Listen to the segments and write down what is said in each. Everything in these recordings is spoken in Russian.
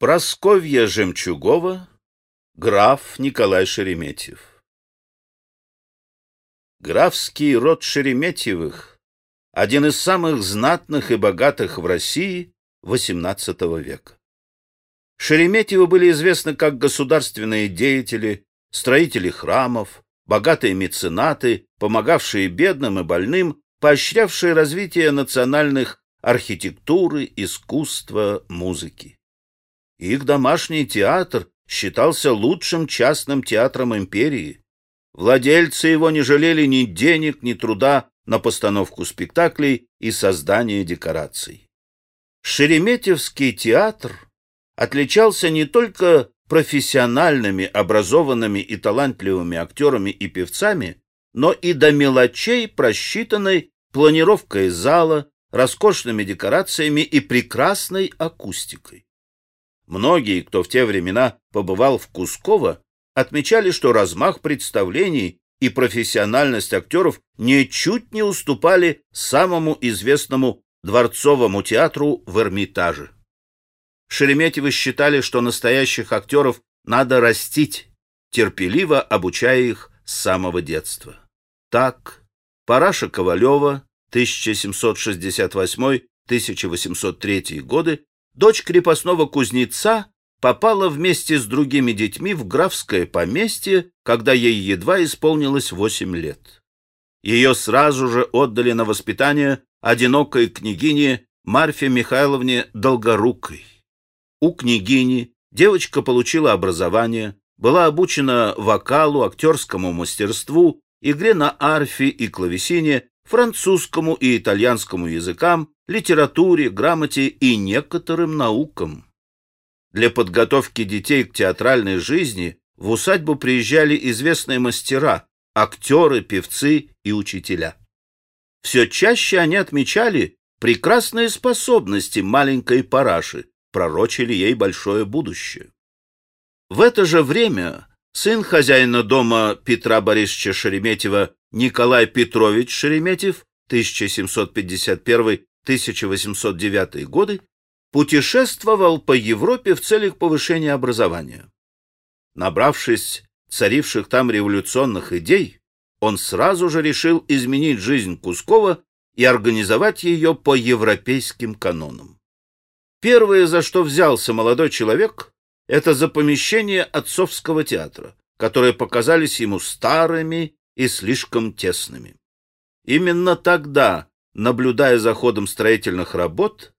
Просковья Жемчугова, граф Николай Шереметьев. Графский род Шереметьевых — один из самых знатных и богатых в России XVIII века. Шереметьевы были известны как государственные деятели, строители храмов, богатые меценаты, помогавшие бедным и больным, поощрявшие развитие национальных архитектуры, искусства, музыки. Их домашний театр считался лучшим частным театром империи. Владельцы его не жалели ни денег, ни труда на постановку спектаклей и создание декораций. Шереметьевский театр отличался не только профессиональными, образованными и талантливыми актерами и певцами, но и до мелочей просчитанной планировкой зала, роскошными декорациями и прекрасной акустикой. Многие, кто в те времена побывал в Кусково, отмечали, что размах представлений и профессиональность актеров ничуть не уступали самому известному дворцовому театру в Эрмитаже. Шереметьевы считали, что настоящих актеров надо растить, терпеливо обучая их с самого детства. Так, Параша Ковалева, 1768-1803 годы, дочь крепостного кузнеца попала вместе с другими детьми в графское поместье, когда ей едва исполнилось восемь лет. Ее сразу же отдали на воспитание одинокой княгине Марфе Михайловне Долгорукой. У княгини девочка получила образование, была обучена вокалу, актерскому мастерству, игре на арфе и клавесине, французскому и итальянскому языкам, литературе, грамоте и некоторым наукам. Для подготовки детей к театральной жизни в усадьбу приезжали известные мастера, актеры, певцы и учителя. Все чаще они отмечали прекрасные способности маленькой параши, пророчили ей большое будущее. В это же время сын хозяина дома Петра Борисовича Шереметьева Николай Петрович Шереметьев 1751-1809 годы путешествовал по Европе в целях повышения образования. Набравшись царивших там революционных идей, он сразу же решил изменить жизнь Кускова и организовать ее по европейским канонам. Первое, за что взялся молодой человек, это за помещение отцовского театра, которые показались ему старыми и слишком тесными. Именно тогда, наблюдая за ходом строительных работ,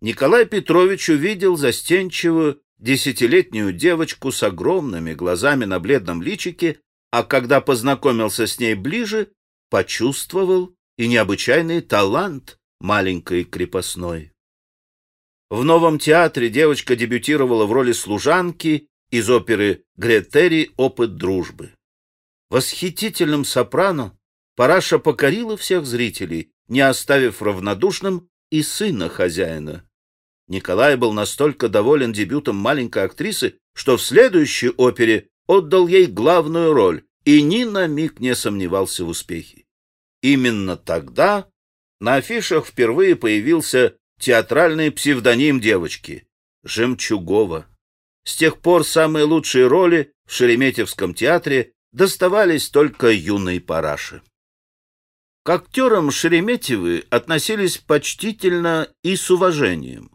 Николай Петрович увидел застенчивую десятилетнюю девочку с огромными глазами на бледном личике, а когда познакомился с ней ближе, почувствовал и необычайный талант маленькой крепостной. В новом театре девочка дебютировала в роли служанки из оперы Гретери «Опыт дружбы». Восхитительным сопрано Параша покорила всех зрителей, не оставив равнодушным и сына хозяина. Николай был настолько доволен дебютом маленькой актрисы, что в следующей опере отдал ей главную роль и ни на миг не сомневался в успехе. Именно тогда на афишах впервые появился театральный псевдоним девочки — Жемчугова. С тех пор самые лучшие роли в Шереметьевском театре доставались только юной параше. К актерам Шереметьевы относились почтительно и с уважением.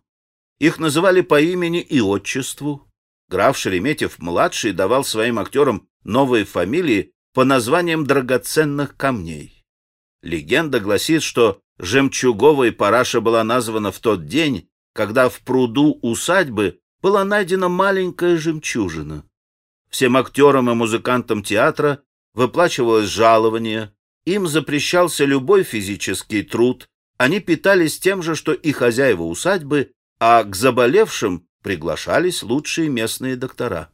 Их называли по имени и отчеству. Граф Шереметьев-младший давал своим актерам новые фамилии по названиям драгоценных камней. Легенда гласит, что Жемчуговой параша была названа в тот день, когда в пруду усадьбы была найдена маленькая жемчужина. Всем актерам и музыкантам театра выплачивалось жалование, им запрещался любой физический труд, они питались тем же, что и хозяева усадьбы, а к заболевшим приглашались лучшие местные доктора.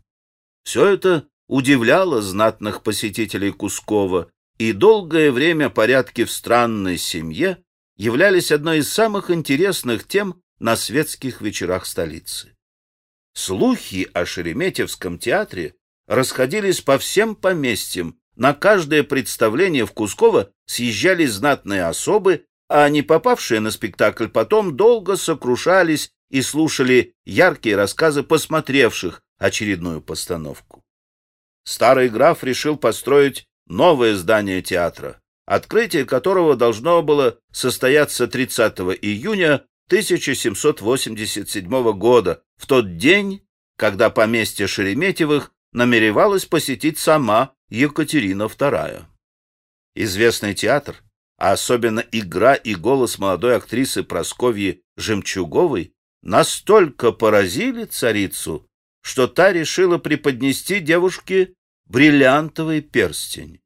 Все это удивляло знатных посетителей Кускова, и долгое время порядки в странной семье являлись одной из самых интересных тем на светских вечерах столицы. Слухи о Шереметьевском театре расходились по всем поместьям, на каждое представление в Кусково съезжались знатные особы, а не попавшие на спектакль потом долго сокрушались и слушали яркие рассказы посмотревших очередную постановку. Старый граф решил построить новое здание театра, открытие которого должно было состояться 30 июня 1787 года, в тот день, когда поместье Шереметьевых намеревалась посетить сама Екатерина II. Известный театр, а особенно игра и голос молодой актрисы Просковьи Жемчуговой, настолько поразили царицу, что та решила преподнести девушке бриллиантовый перстень.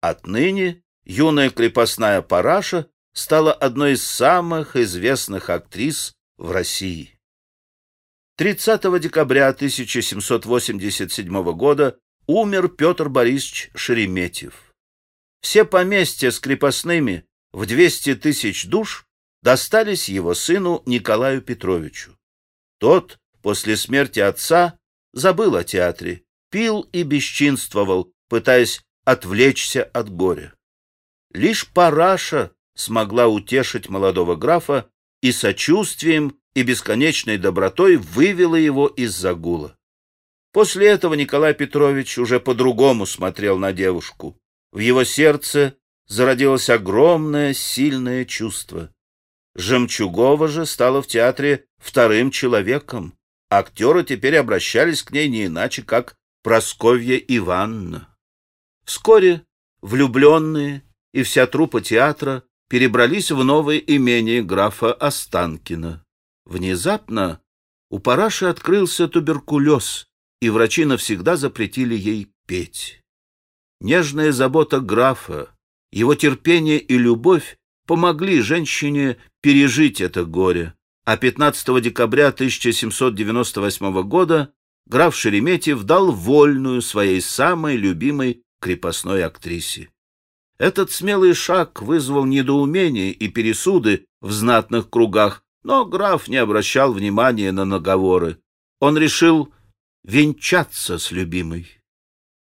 Отныне юная крепостная параша стала одной из самых известных актрис в России. 30 декабря 1787 года умер Петр Борисович Шереметьев. Все поместья с крепостными в 200 тысяч душ достались его сыну Николаю Петровичу. Тот после смерти отца забыл о театре, пил и бесчинствовал, пытаясь отвлечься от горя. Лишь Параша смогла утешить молодого графа и сочувствием и бесконечной добротой вывела его из загула. После этого Николай Петрович уже по-другому смотрел на девушку. В его сердце зародилось огромное, сильное чувство. Жемчугова же стала в театре вторым человеком. Актеры теперь обращались к ней не иначе, как Просковья Ивановна. Вскоре влюбленные и вся труппа театра перебрались в новое имение графа Останкина. Внезапно у Параши открылся туберкулез, и врачи навсегда запретили ей петь. Нежная забота графа, его терпение и любовь помогли женщине пережить это горе, а 15 декабря 1798 года граф Шереметьев дал вольную своей самой любимой крепостной актрисе. Этот смелый шаг вызвал недоумение и пересуды в знатных кругах, но граф не обращал внимания на наговоры. Он решил венчаться с любимой.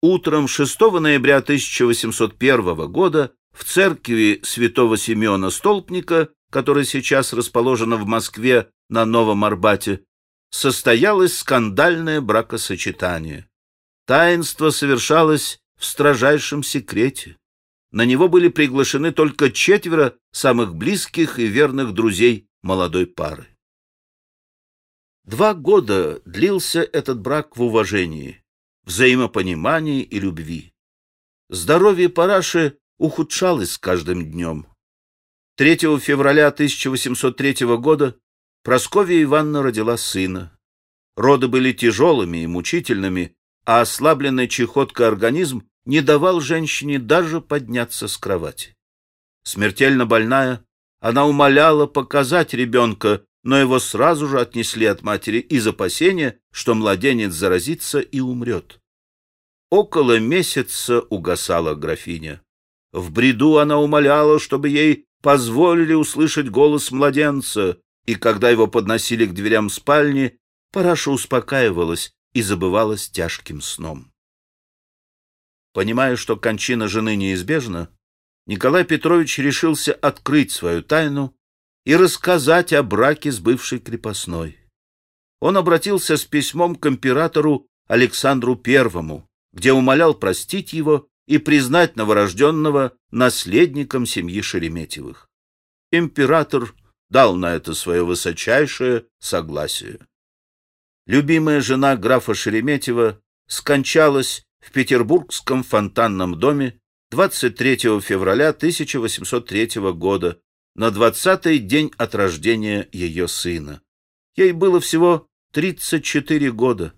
Утром 6 ноября 1801 года в церкви святого Симеона Столпника, которая сейчас расположена в Москве на Новом Арбате, состоялось скандальное бракосочетание. Таинство совершалось в строжайшем секрете. На него были приглашены только четверо самых близких и верных друзей молодой пары. Два года длился этот брак в уважении, взаимопонимании и любви. Здоровье Параши ухудшалось с каждым днем. 3 февраля 1803 года Прасковья Ивановна родила сына. Роды были тяжелыми и мучительными, а ослабленный чехоткой организм не давал женщине даже подняться с кровати. Смертельно больная, она умоляла показать ребенка, но его сразу же отнесли от матери из опасения, что младенец заразится и умрет. Около месяца угасала графиня. В бреду она умоляла, чтобы ей позволили услышать голос младенца, и когда его подносили к дверям спальни, Параша успокаивалась и забывалась тяжким сном. Понимая, что кончина жены неизбежна, Николай Петрович решился открыть свою тайну и рассказать о браке с бывшей крепостной. Он обратился с письмом к императору Александру Первому, где умолял простить его и признать новорожденного наследником семьи Шереметьевых. Император дал на это свое высочайшее согласие. Любимая жена графа Шереметьева скончалась в Петербургском фонтанном доме 23 февраля 1803 года, на двадцатый день от рождения ее сына. Ей было всего 34 года.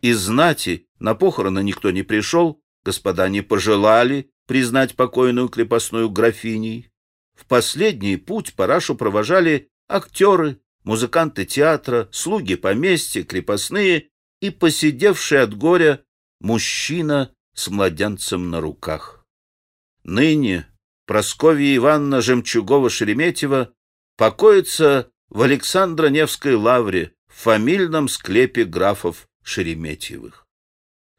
Из знати на похороны никто не пришел, господа не пожелали признать покойную крепостную графиней. В последний путь Парашу провожали актеры, музыканты театра, слуги поместья, крепостные и посидевший от горя мужчина с младенцем на руках. Ныне Просковья Ивановна Жемчугова-Шереметьева покоится в Александро-Невской лавре в фамильном склепе графов Шереметьевых.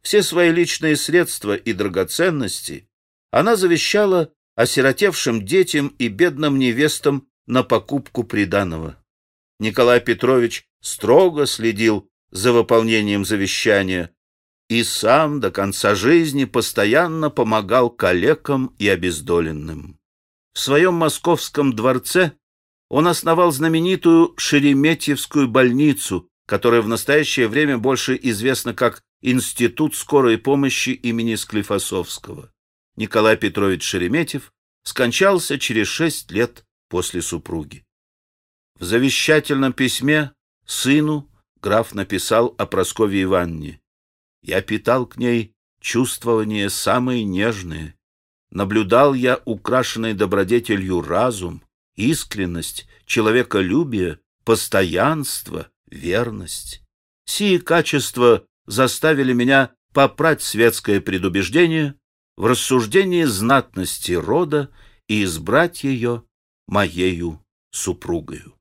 Все свои личные средства и драгоценности она завещала осиротевшим детям и бедным невестам на покупку приданого. Николай Петрович строго следил за выполнением завещания и сам до конца жизни постоянно помогал калекам и обездоленным. В своем московском дворце он основал знаменитую Шереметьевскую больницу, которая в настоящее время больше известна как Институт скорой помощи имени Склифосовского. Николай Петрович Шереметьев скончался через шесть лет после супруги. В завещательном письме сыну граф написал о Прасковье Ивановне. «Я питал к ней чувствования самые нежные. Наблюдал я украшенный добродетелью разум, искренность, человеколюбие, постоянство, верность. Сие качества заставили меня попрать светское предубеждение в рассуждении знатности рода и избрать ее моею супругою.